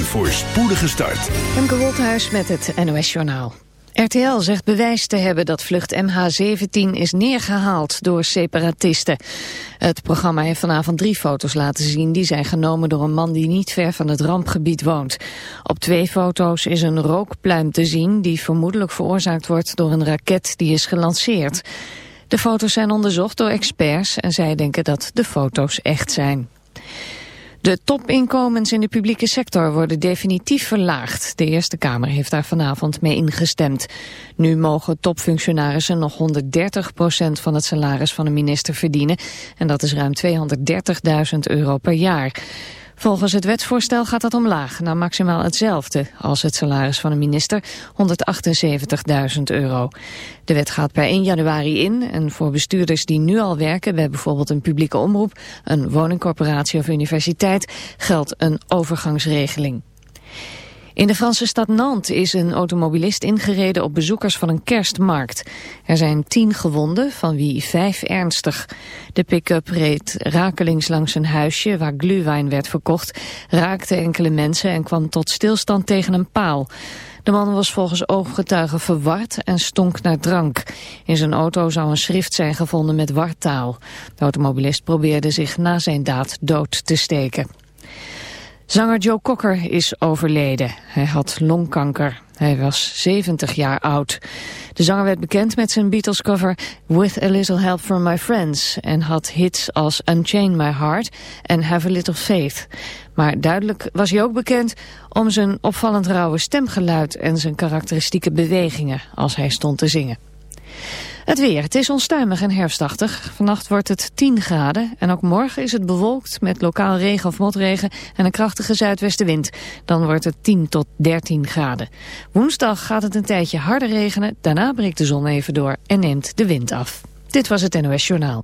Een voorspoedige start. Femke Wolthuis met het NOS Journaal. RTL zegt bewijs te hebben dat vlucht MH17 is neergehaald door separatisten. Het programma heeft vanavond drie foto's laten zien... die zijn genomen door een man die niet ver van het rampgebied woont. Op twee foto's is een rookpluim te zien... die vermoedelijk veroorzaakt wordt door een raket die is gelanceerd. De foto's zijn onderzocht door experts en zij denken dat de foto's echt zijn. De topinkomens in de publieke sector worden definitief verlaagd. De Eerste Kamer heeft daar vanavond mee ingestemd. Nu mogen topfunctionarissen nog 130% van het salaris van een minister verdienen. En dat is ruim 230.000 euro per jaar. Volgens het wetsvoorstel gaat dat omlaag naar maximaal hetzelfde als het salaris van een minister, 178.000 euro. De wet gaat per 1 januari in en voor bestuurders die nu al werken bij bijvoorbeeld een publieke omroep, een woningcorporatie of universiteit geldt een overgangsregeling. In de Franse stad Nantes is een automobilist ingereden op bezoekers van een kerstmarkt. Er zijn tien gewonden, van wie vijf ernstig. De pick-up reed rakelings langs een huisje waar gluwijn werd verkocht, raakte enkele mensen en kwam tot stilstand tegen een paal. De man was volgens ooggetuigen verward en stonk naar drank. In zijn auto zou een schrift zijn gevonden met wartaal. De automobilist probeerde zich na zijn daad dood te steken. Zanger Joe Cocker is overleden. Hij had longkanker. Hij was 70 jaar oud. De zanger werd bekend met zijn Beatles-cover With a Little Help from My Friends... en had hits als Unchain My Heart en Have a Little Faith. Maar duidelijk was hij ook bekend om zijn opvallend rauwe stemgeluid... en zijn karakteristieke bewegingen als hij stond te zingen. Het weer. Het is onstuimig en herfstachtig. Vannacht wordt het 10 graden en ook morgen is het bewolkt met lokaal regen of motregen en een krachtige zuidwestenwind. Dan wordt het 10 tot 13 graden. Woensdag gaat het een tijdje harder regenen, daarna breekt de zon even door en neemt de wind af. Dit was het NOS Journaal.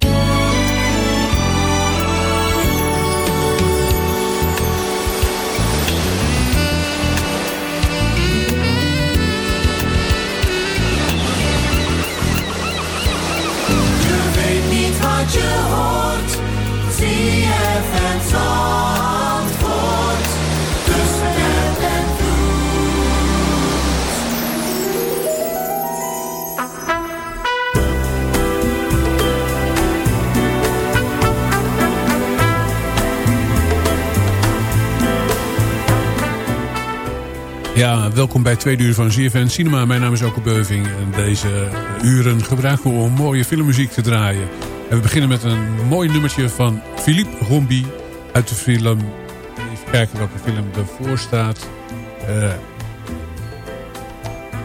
Ja, welkom bij Tweede Uur van ZFN Cinema. Mijn naam is Oke Beuving en deze uren gebruiken we om mooie filmmuziek te draaien. En we beginnen met een mooi nummertje van Philippe Rombi uit de film... Even kijken welke film ervoor staat. Uh,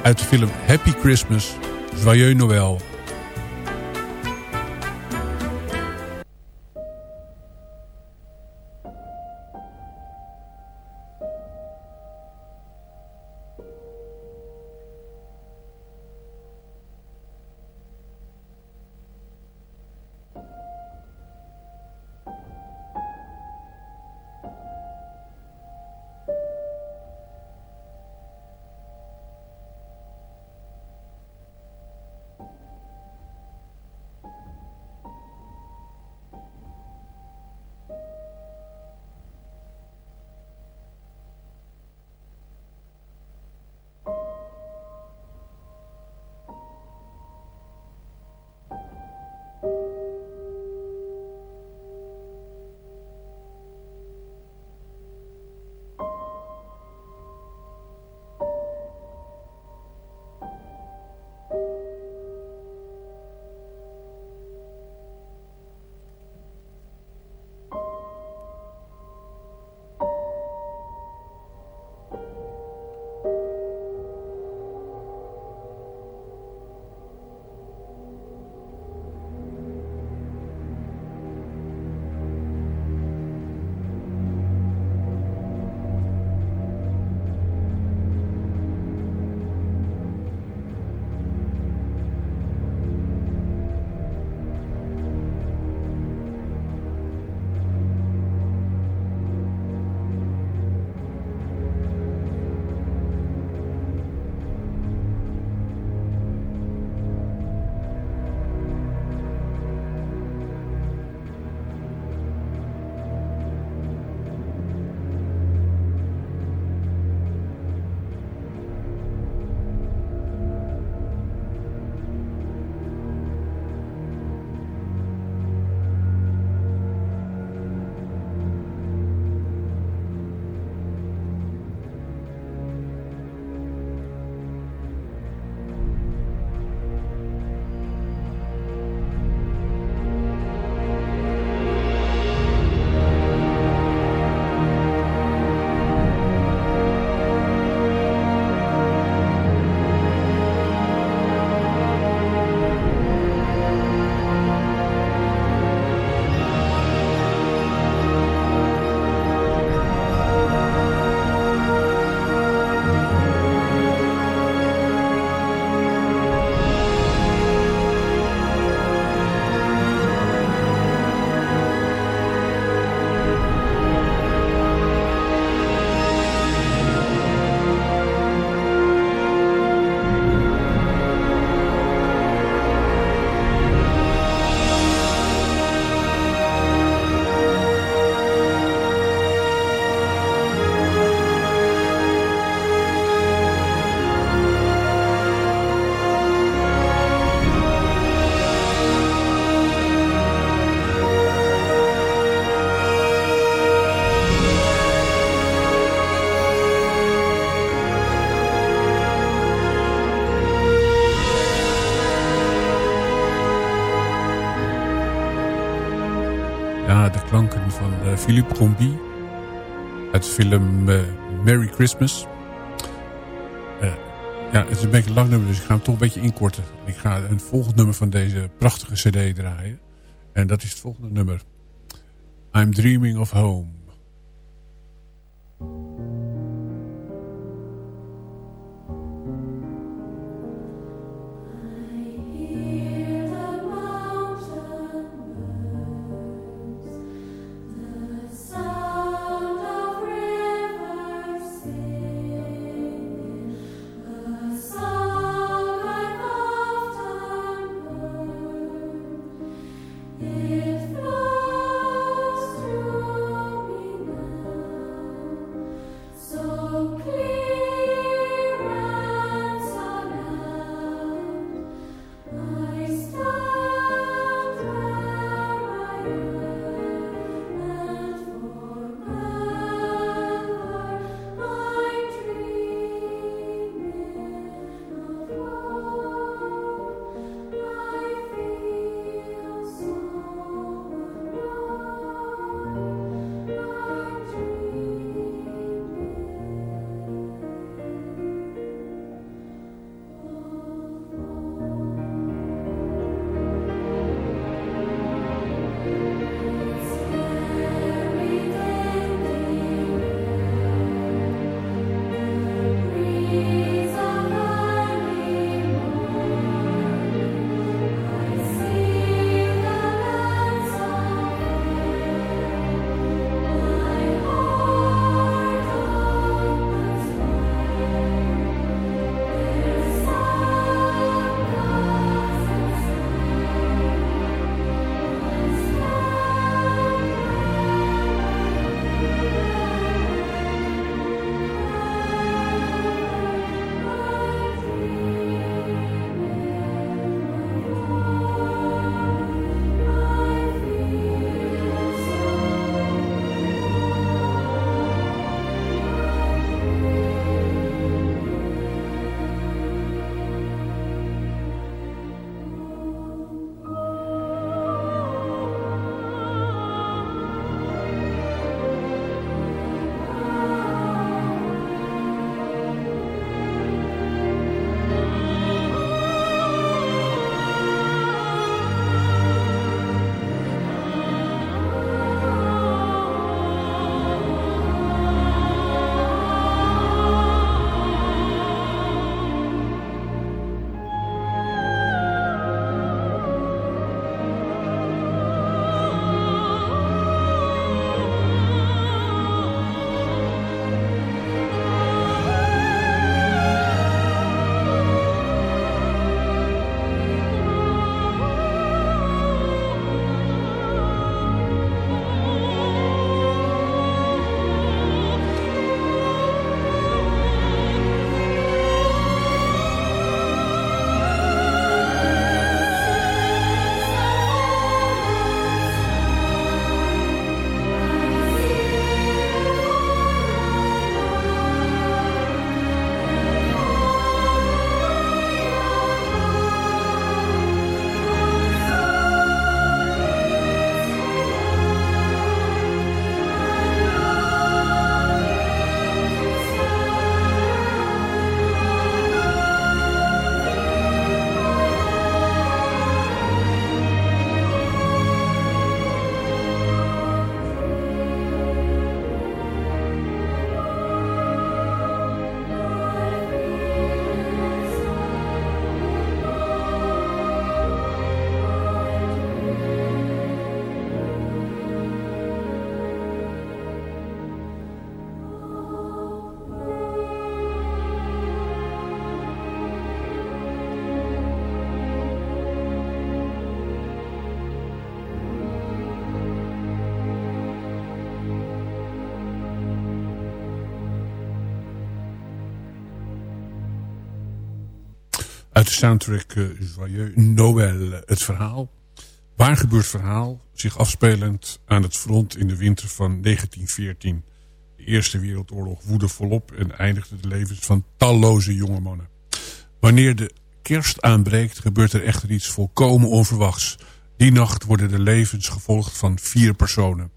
uit de film Happy Christmas, Joyeux Noël... Philippe Combi uit de film uh, Merry Christmas. Uh, ja, het is een beetje lang nummer, dus ik ga hem toch een beetje inkorten. Ik ga een volgend nummer van deze prachtige cd draaien. En dat is het volgende nummer. I'm Dreaming of Home. Uit de soundtrack uh, Joyeux Noël. Het verhaal, waar gebeurt verhaal, zich afspelend aan het front in de winter van 1914. De Eerste Wereldoorlog woedde volop en eindigde de levens van talloze jonge mannen. Wanneer de kerst aanbreekt gebeurt er echter iets volkomen onverwachts. Die nacht worden de levens gevolgd van vier personen.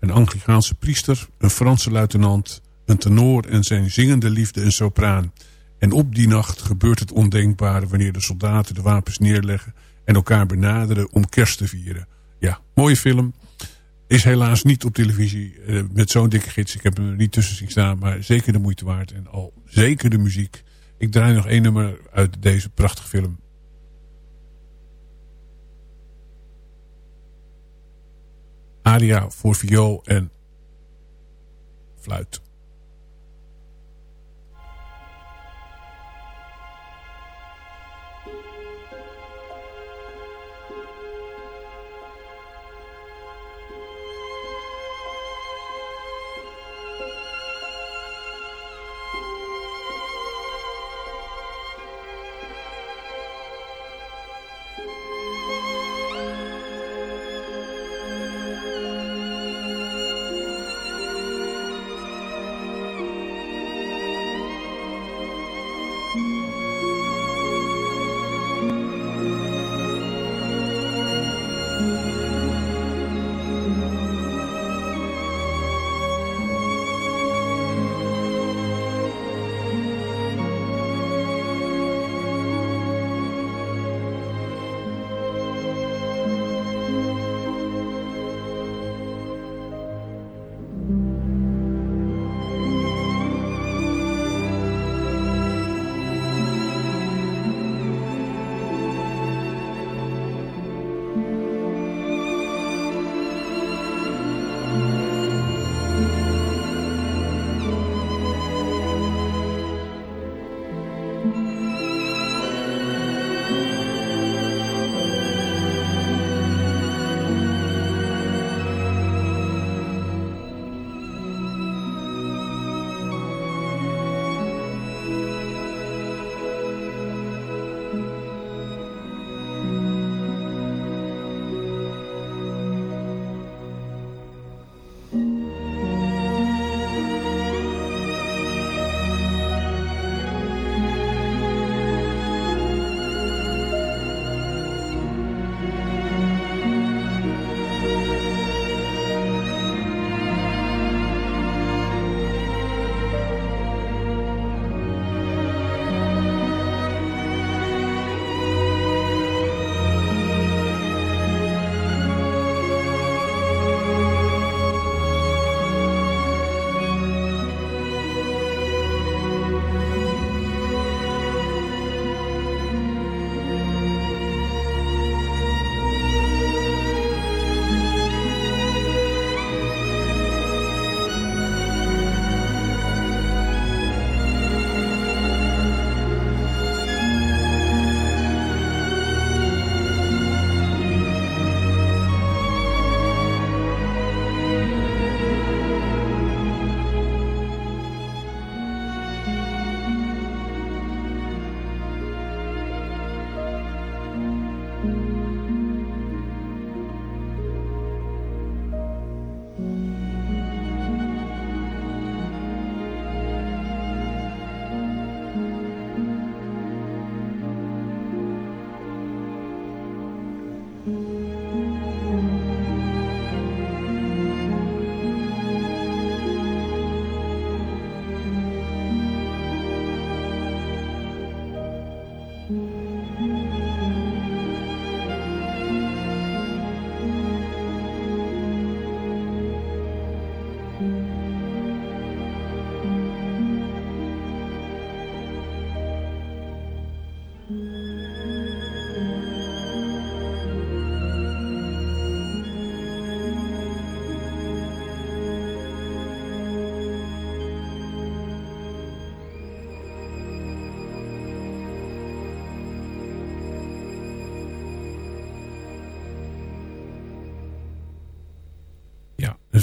Een Anglicaanse priester, een Franse luitenant, een tenor en zijn zingende liefde een sopraan. En op die nacht gebeurt het ondenkbare wanneer de soldaten de wapens neerleggen en elkaar benaderen om kerst te vieren. Ja, mooie film. Is helaas niet op televisie uh, met zo'n dikke gids. Ik heb hem er niet tussen zien staan, maar zeker de moeite waard. En al zeker de muziek. Ik draai nog één nummer uit deze prachtige film. Aria voor viool en fluit.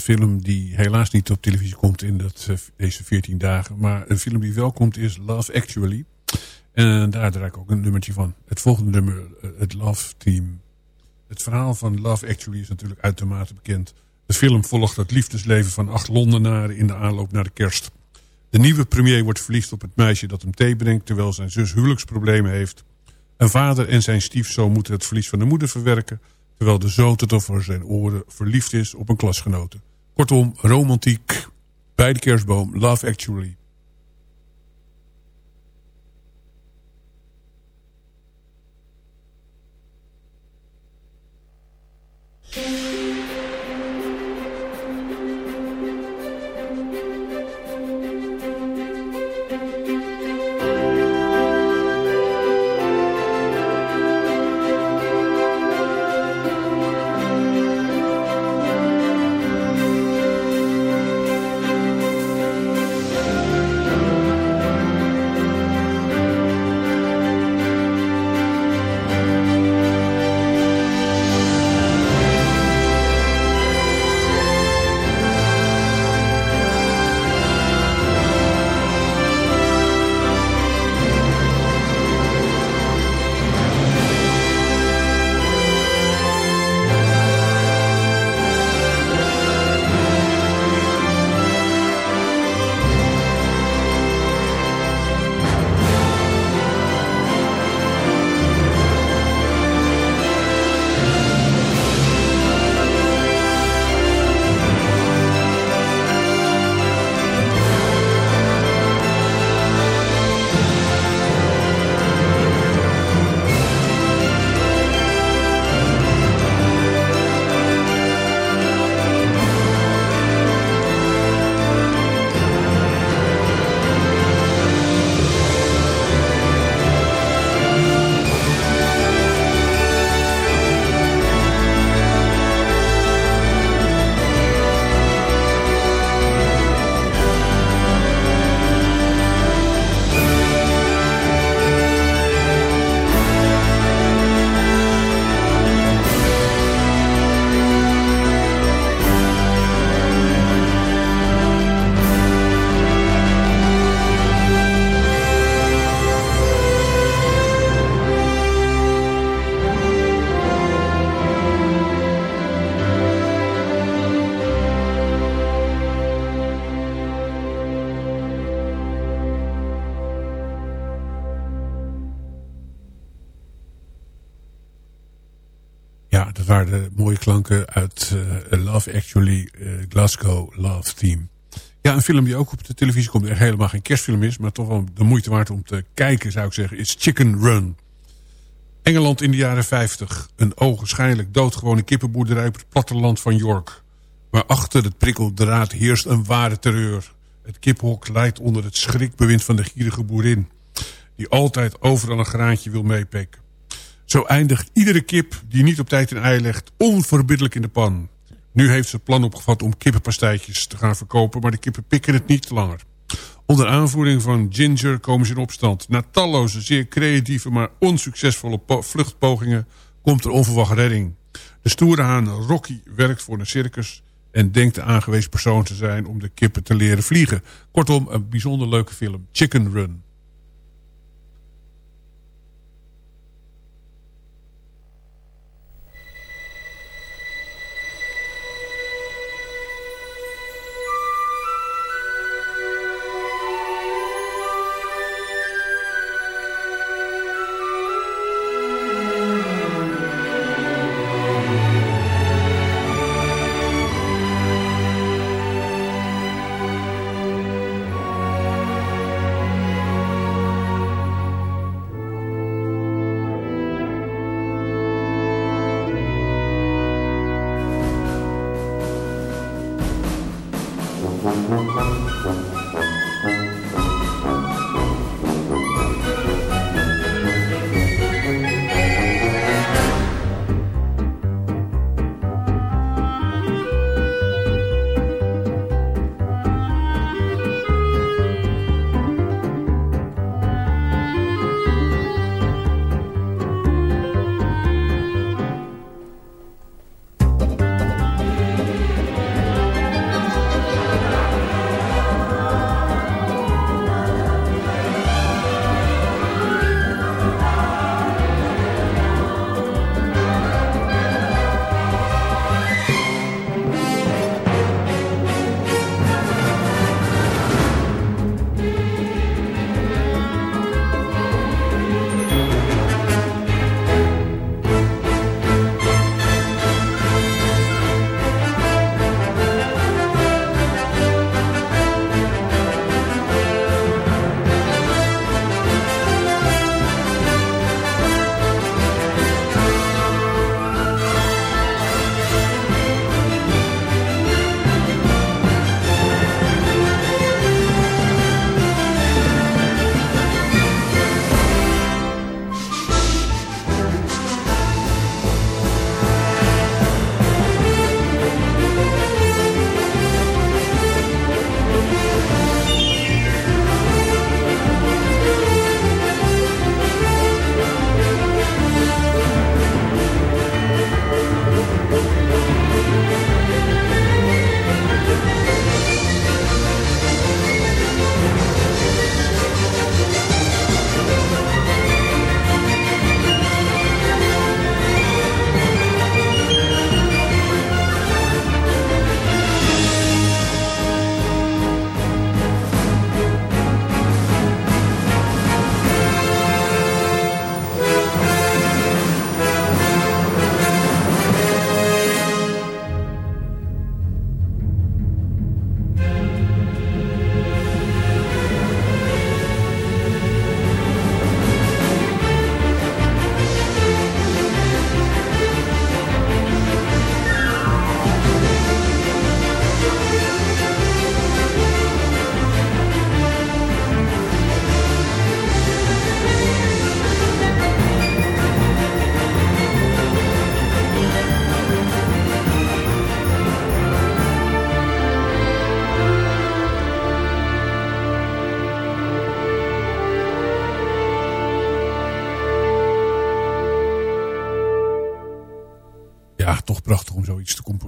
Film die helaas niet op televisie komt in dat, eh, deze 14 dagen. Maar een film die wel komt is Love Actually. En daar draai ik ook een nummertje van. Het volgende nummer, eh, het Love Team. Het verhaal van Love Actually is natuurlijk uitermate bekend. De film volgt het liefdesleven van acht Londenaren in de aanloop naar de kerst. De nieuwe premier wordt verliefd op het meisje dat hem thee brengt... terwijl zijn zus huwelijksproblemen heeft. Een vader en zijn stiefzoon moeten het verlies van de moeder verwerken... terwijl de zoon tot over zijn oren verliefd is op een klasgenote. Kortom, romantiek bij de kerstboom, Love Actually. Klanken uit uh, Love Actually uh, Glasgow Love Theme. Ja, een film die ook op de televisie komt. Er helemaal geen kerstfilm is, maar toch wel de moeite waard om te kijken, zou ik zeggen. Is Chicken Run. Engeland in de jaren 50. Een ogenschijnlijk doodgewone kippenboerderij op het platteland van York. Maar achter het prikkeldraad heerst een ware terreur. Het kiphok leidt onder het schrikbewind van de gierige boerin. Die altijd overal een graantje wil meepikken. Zo eindigt iedere kip die niet op tijd een ei legt onverbiddelijk in de pan. Nu heeft ze het plan opgevat om kippenpastijtjes te gaan verkopen... maar de kippen pikken het niet langer. Onder aanvoering van Ginger komen ze in opstand. Na talloze, zeer creatieve, maar onsuccesvolle vluchtpogingen... komt er onverwacht redding. De stoere haan Rocky werkt voor een circus... en denkt de aangewezen persoon te zijn om de kippen te leren vliegen. Kortom, een bijzonder leuke film. Chicken Run.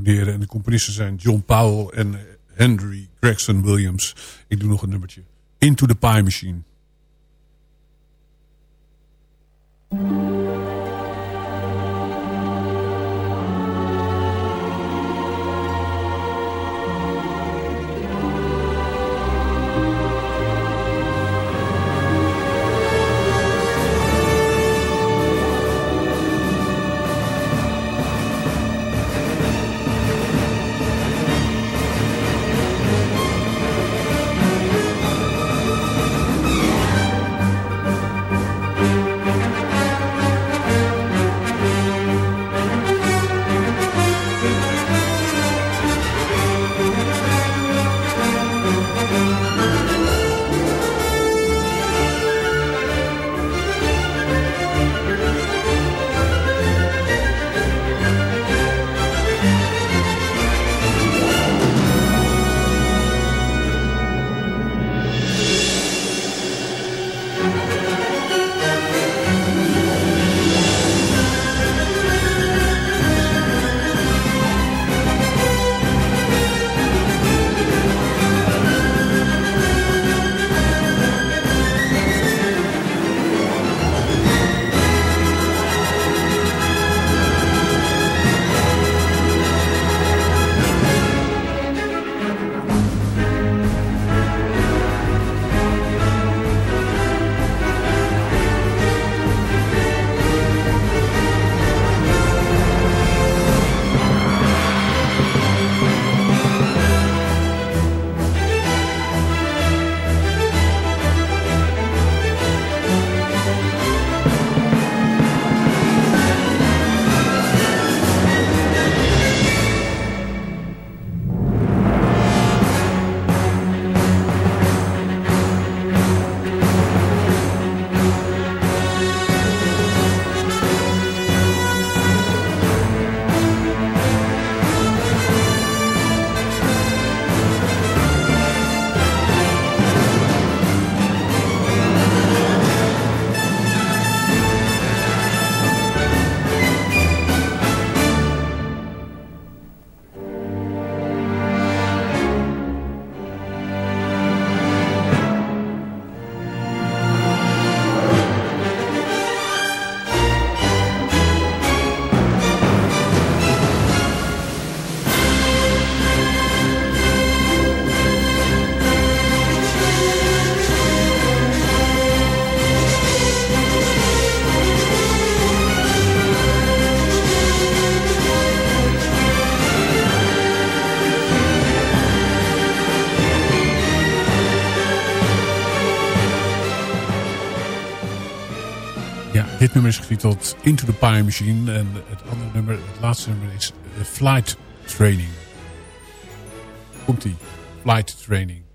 En de componisten zijn John Powell en Henry Gregson Williams. Ik doe nog een nummertje. Into the Pie Machine. Is getiteld Into the Pie Machine. En het andere nummer, het laatste nummer is eh, Flight Training. Komt-ie. Flight Training.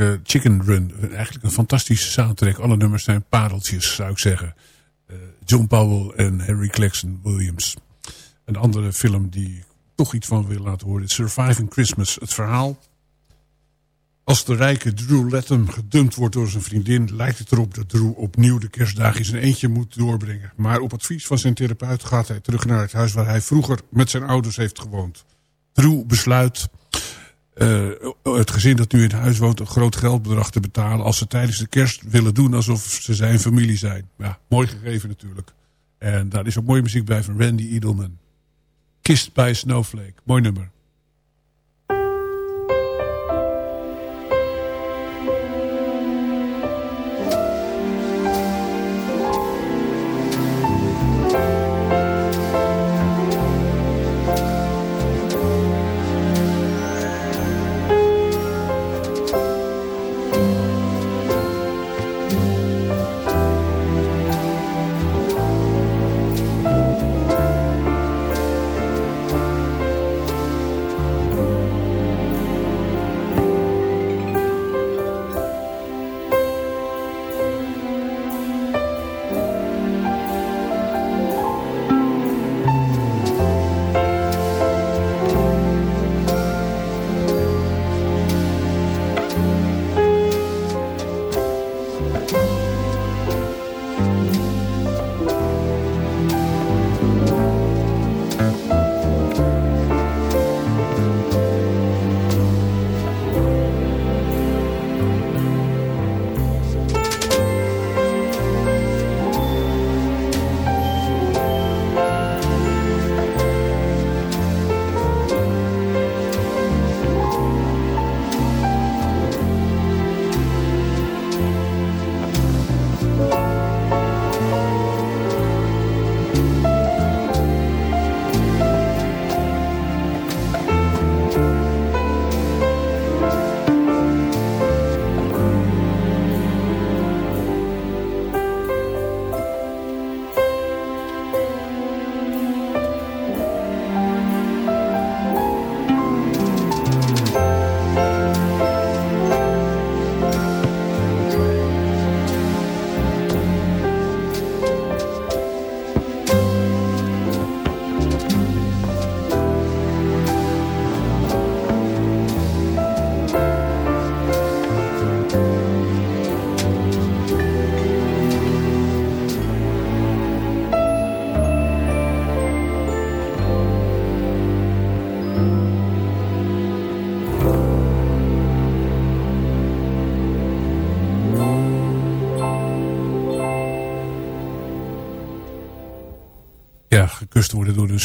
Klanken. Chicken Run. Eigenlijk een fantastische soundtrack. Alle nummers zijn pareltjes, zou ik zeggen. Uh, John Powell en Harry Claxon Williams. Een andere film die ik toch iets van wil laten horen. Surviving Christmas. Het verhaal. Als de rijke Drew Latham gedumpt wordt door zijn vriendin... lijkt het erop dat Drew opnieuw de kerstdagen in zijn eentje moet doorbrengen. Maar op advies van zijn therapeut gaat hij terug naar het huis... waar hij vroeger met zijn ouders heeft gewoond. Drew besluit uh, het gezin dat nu in huis woont... een groot geldbedrag te betalen... als ze tijdens de kerst willen doen alsof ze zijn familie zijn. Ja, mooi gegeven natuurlijk. En daar is ook mooie muziek bij van Randy Edelman. Kissed by Snowflake. Mooi nummer.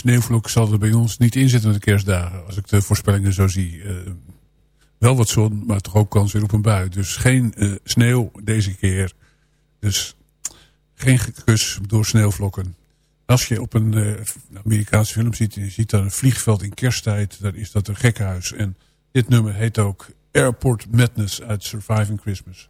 Sneeuwvlok... zal er bij ons niet in zitten de kerstdagen. Als ik de voorspellingen zo zie. Uh, wel wat zon, maar toch ook kans weer op een bui. Dus geen uh, sneeuw deze keer. Dus geen gekus door sneeuwvlokken. Als je op een uh, Amerikaanse film ziet... en je ziet dan een vliegveld in kersttijd... dan is dat een gekkenhuis. En dit nummer heet ook Airport Madness uit Surviving Christmas.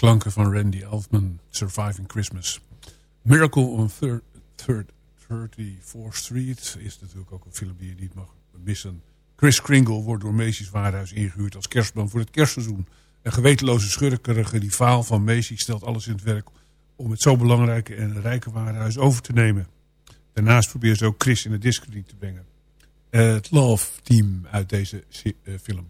Klanken van Randy Elfman, Surviving Christmas. Miracle on third, third, 34th Street is natuurlijk ook een film die je niet mag missen. Chris Kringle wordt door Macy's Warenhuis ingehuurd als kerstman voor het kerstseizoen. Een gewetenloze schurkerige rivaal van Macy's stelt alles in het werk om het zo belangrijke en rijke warenhuis over te nemen. Daarnaast probeert ze ook Chris in het discrediet te brengen. Het Love Team uit deze uh, film.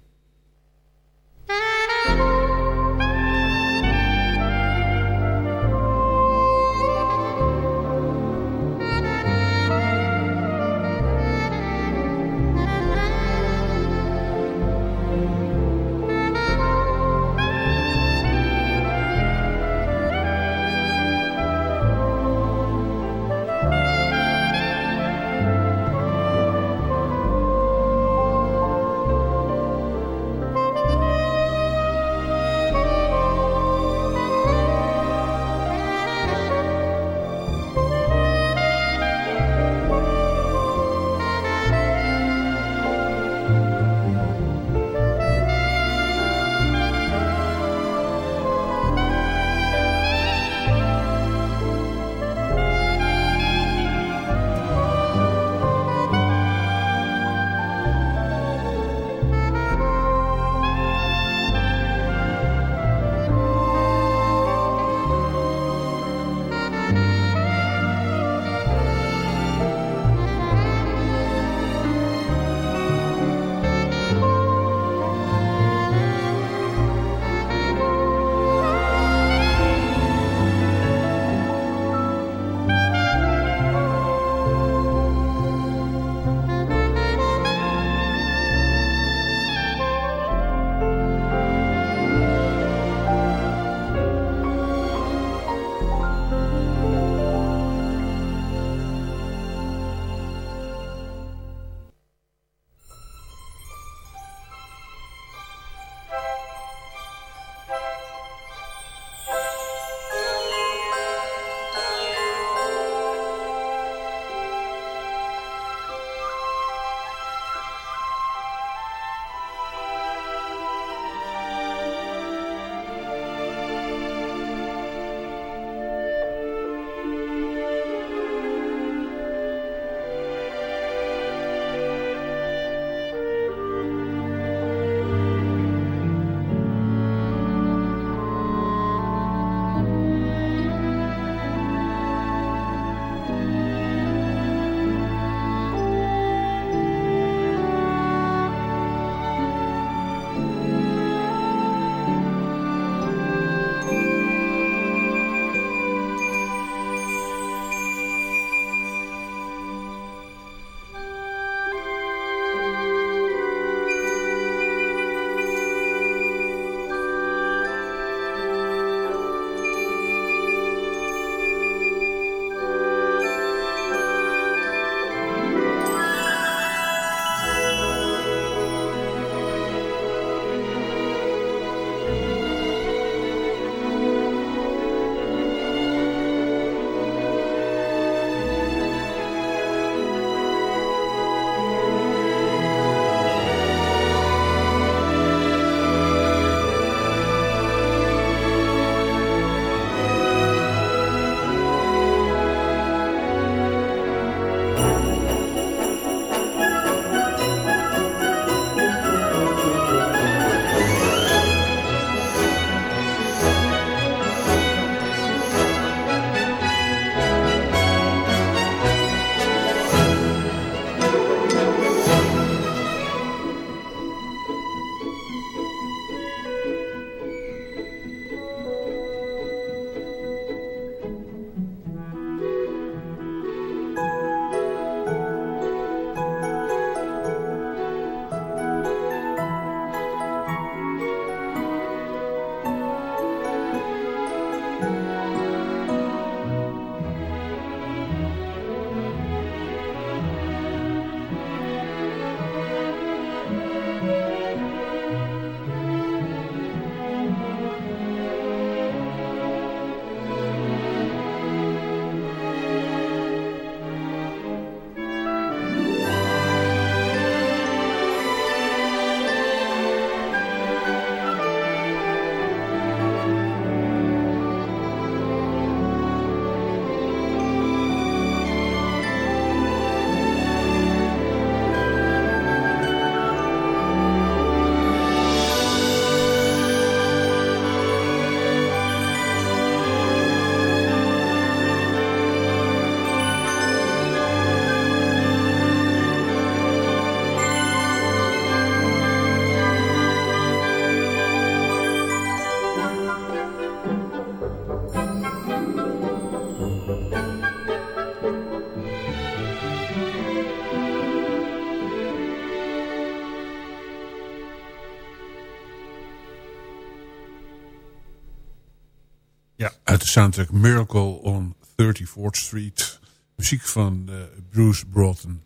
Uit de soundtrack Miracle on 34th Street. Muziek van uh, Bruce Broughton.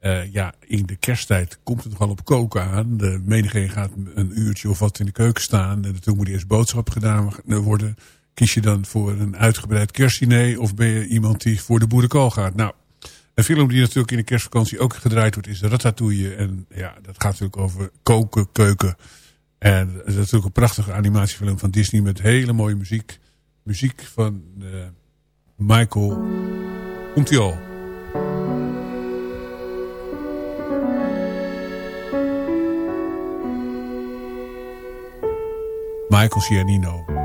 Uh, ja, in de kersttijd komt het nogal op koken aan. De menigeen gaat een uurtje of wat in de keuken staan. En toen moet eerst boodschap gedaan worden. Kies je dan voor een uitgebreid kerstdiner... of ben je iemand die voor de boerenkool gaat? Nou, een film die natuurlijk in de kerstvakantie ook gedraaid wordt... is Ratatouille. En ja, dat gaat natuurlijk over koken, keuken. En dat is natuurlijk een prachtige animatiefilm van Disney... met hele mooie muziek. Muziek van uh, Michael... Komt hij al? Michael Giannino.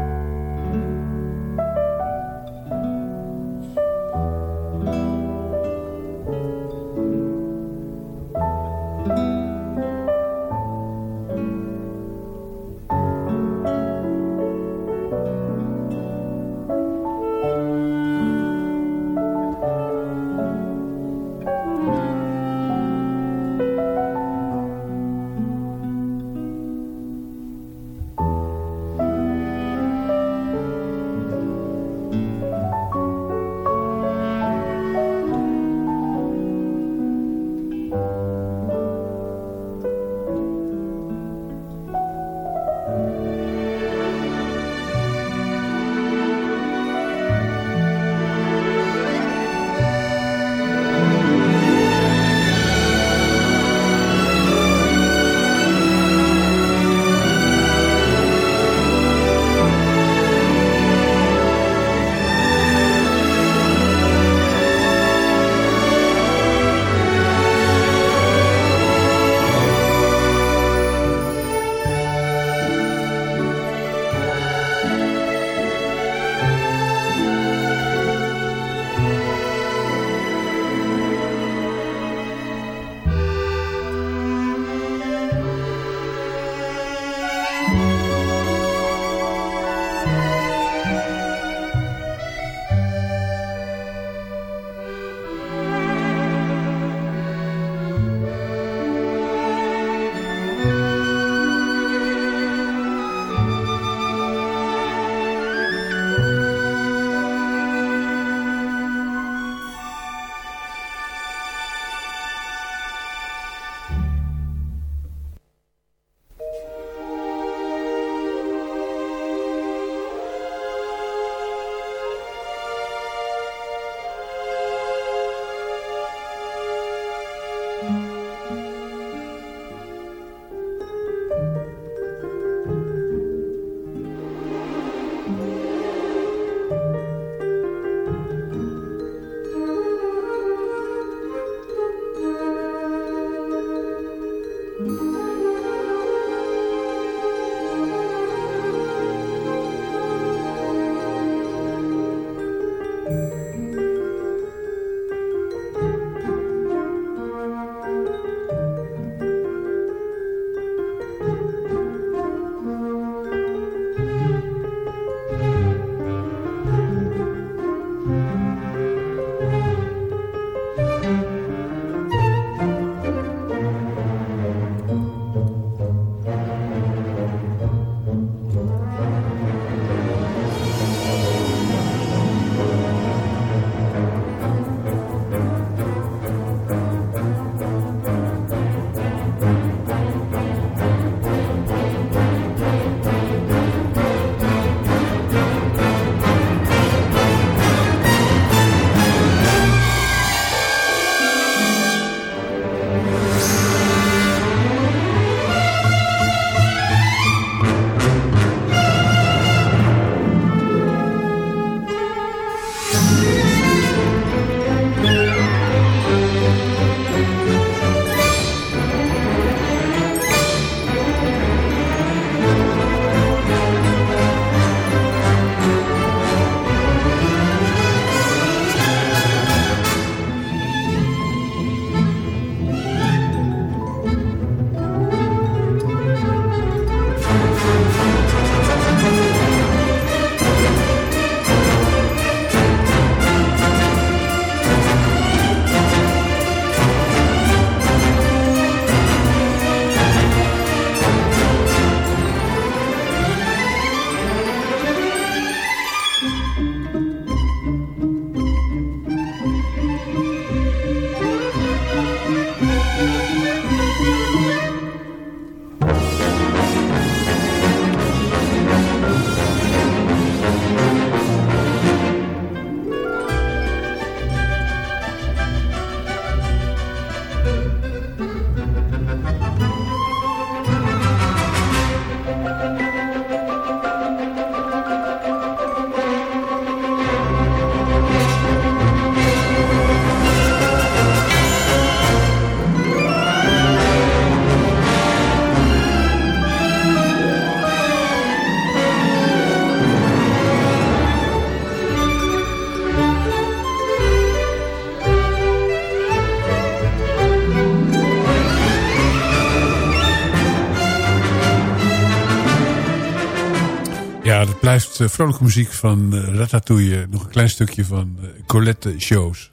Vrolijke muziek van uh, Ratatouille. Nog een klein stukje van uh, Colette Shows.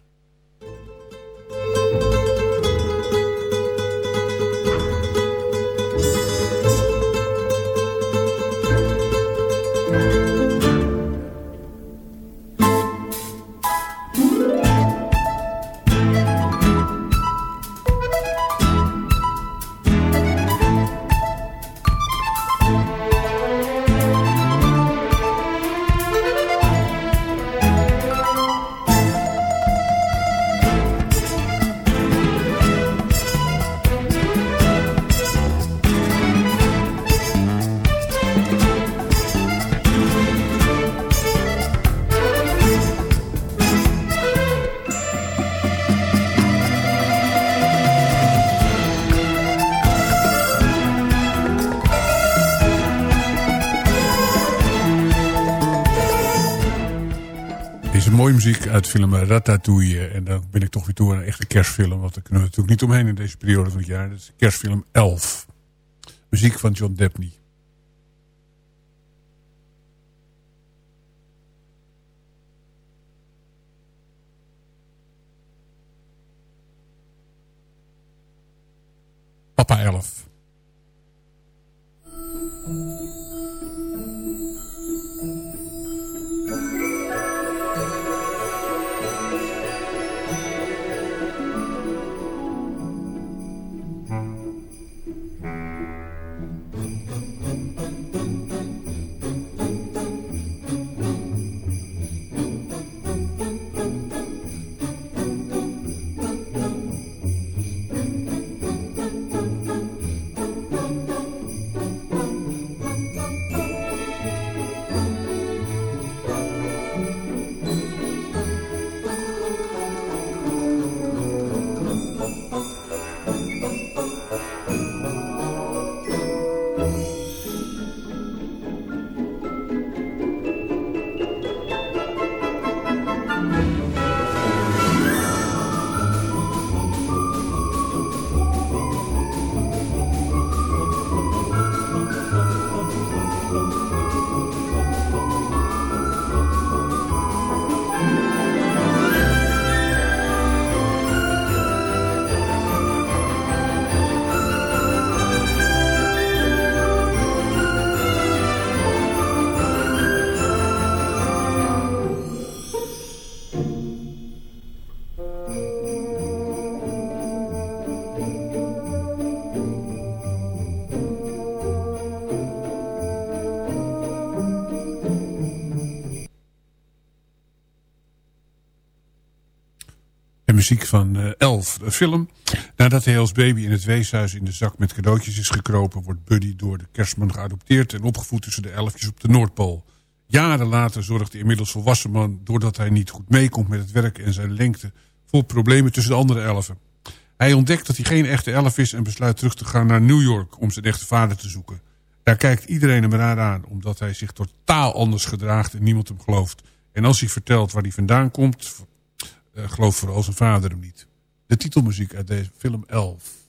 Film Ratatouille. En dan ben ik toch weer toe aan een echte kerstfilm. Want daar kunnen we natuurlijk niet omheen in deze periode van het jaar. Dat is kerstfilm 11. Muziek van John Debney. Muziek van uh, Elf, de film. Nadat hij als baby in het weeshuis in de zak met cadeautjes is gekropen... wordt Buddy door de kerstman geadopteerd en opgevoed tussen de elfjes op de Noordpool. Jaren later zorgt de inmiddels volwassen man... doordat hij niet goed meekomt met het werk en zijn lengte... voor problemen tussen de andere elfen. Hij ontdekt dat hij geen echte elf is en besluit terug te gaan naar New York... om zijn echte vader te zoeken. Daar kijkt iedereen hem raar aan, omdat hij zich totaal anders gedraagt... en niemand hem gelooft. En als hij vertelt waar hij vandaan komt uh, gelooft vooral zijn vader hem niet. De titelmuziek uit deze film Elf.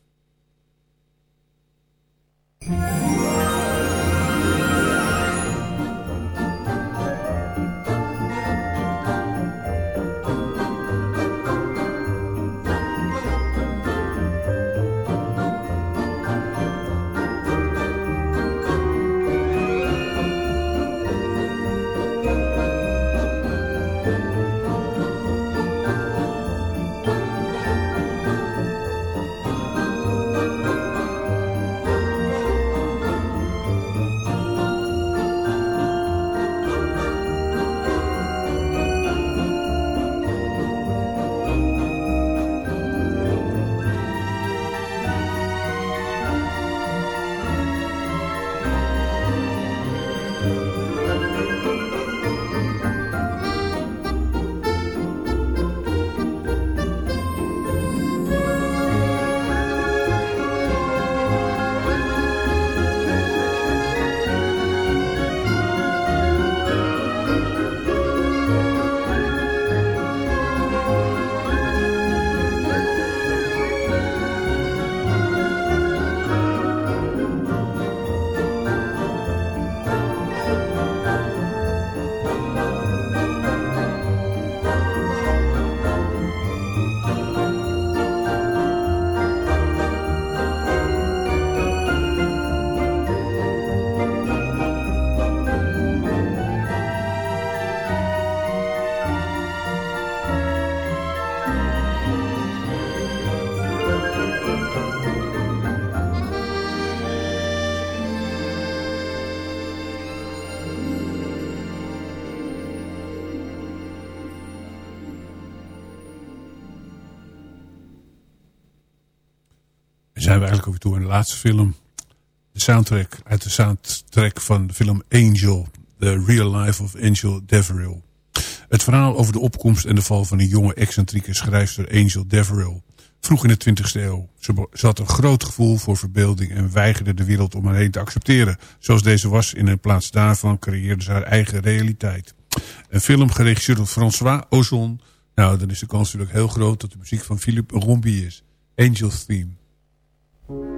Zijn we eigenlijk over toe aan de laatste film. De soundtrack uit de soundtrack van de film Angel. The Real Life of Angel Deverell. Het verhaal over de opkomst en de val van een jonge excentrieke schrijfster Angel Deverell. Vroeg in de 20e eeuw. Ze, had een groot gevoel voor verbeelding en weigerde de wereld om haar heen te accepteren. Zoals deze was, in plaats daarvan creëerde ze haar eigen realiteit. Een film geregisseerd door François Ozon. Nou, dan is de kans natuurlijk heel groot dat de muziek van Philippe Rombi is. Angel's Theme. you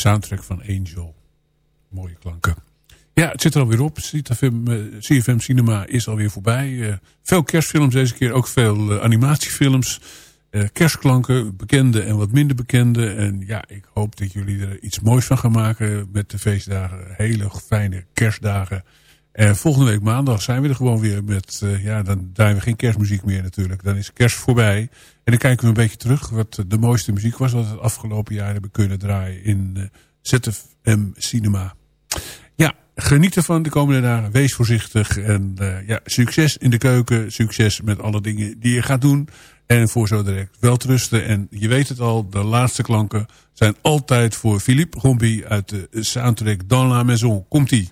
soundtrack van Angel. Mooie klanken. Ja, het zit er alweer op. CFM, eh, Cinema is alweer voorbij. Uh, veel kerstfilms deze keer, ook veel uh, animatiefilms. Kerstklanken, bekende en wat minder bekende. En ja, ik hoop dat jullie er iets moois van gaan maken met de feestdagen. Hele fijne kerstdagen. En volgende week maandag zijn we er gewoon weer met... ja, dan draaien we geen kerstmuziek meer natuurlijk. Dan is kerst voorbij. En dan kijken we een beetje terug wat de mooiste muziek was... wat we het afgelopen jaar hebben kunnen draaien in uh, ZFM Cinema. Ja, geniet ervan de komende dagen. Wees voorzichtig. En uh, ja, succes in de keuken. Succes met alle dingen die je gaat doen. En voor zo direct wel trusten. En je weet het al, de laatste klanken zijn altijd voor Philippe Gombi uit de soundtrack Dans la Maison. Komt-ie.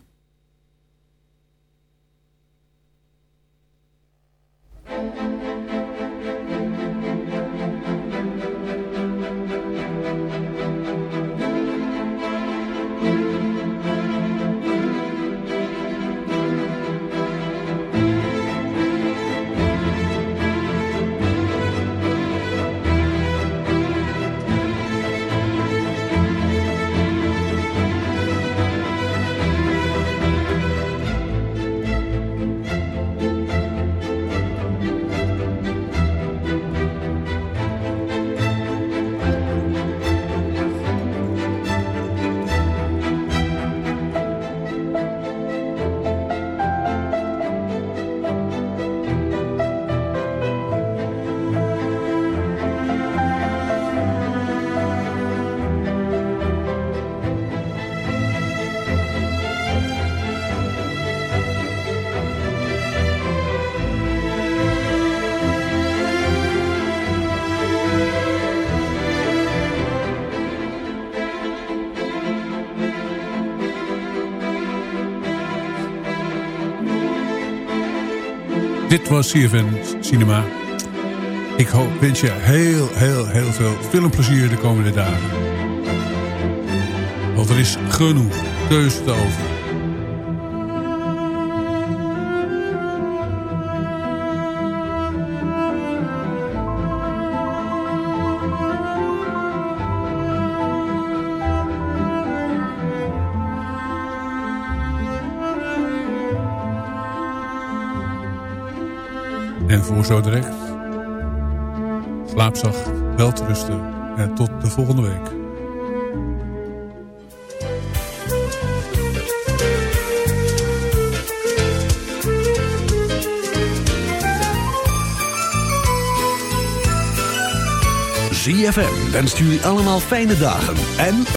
Was CFN Cinema. Ik hoop, wens je heel, heel, heel veel filmplezier de komende dagen. Want er is genoeg keuze te over. Zo direct. Slaap zacht, wel te rusten en tot de volgende week. ZFM wenst jullie allemaal fijne dagen en...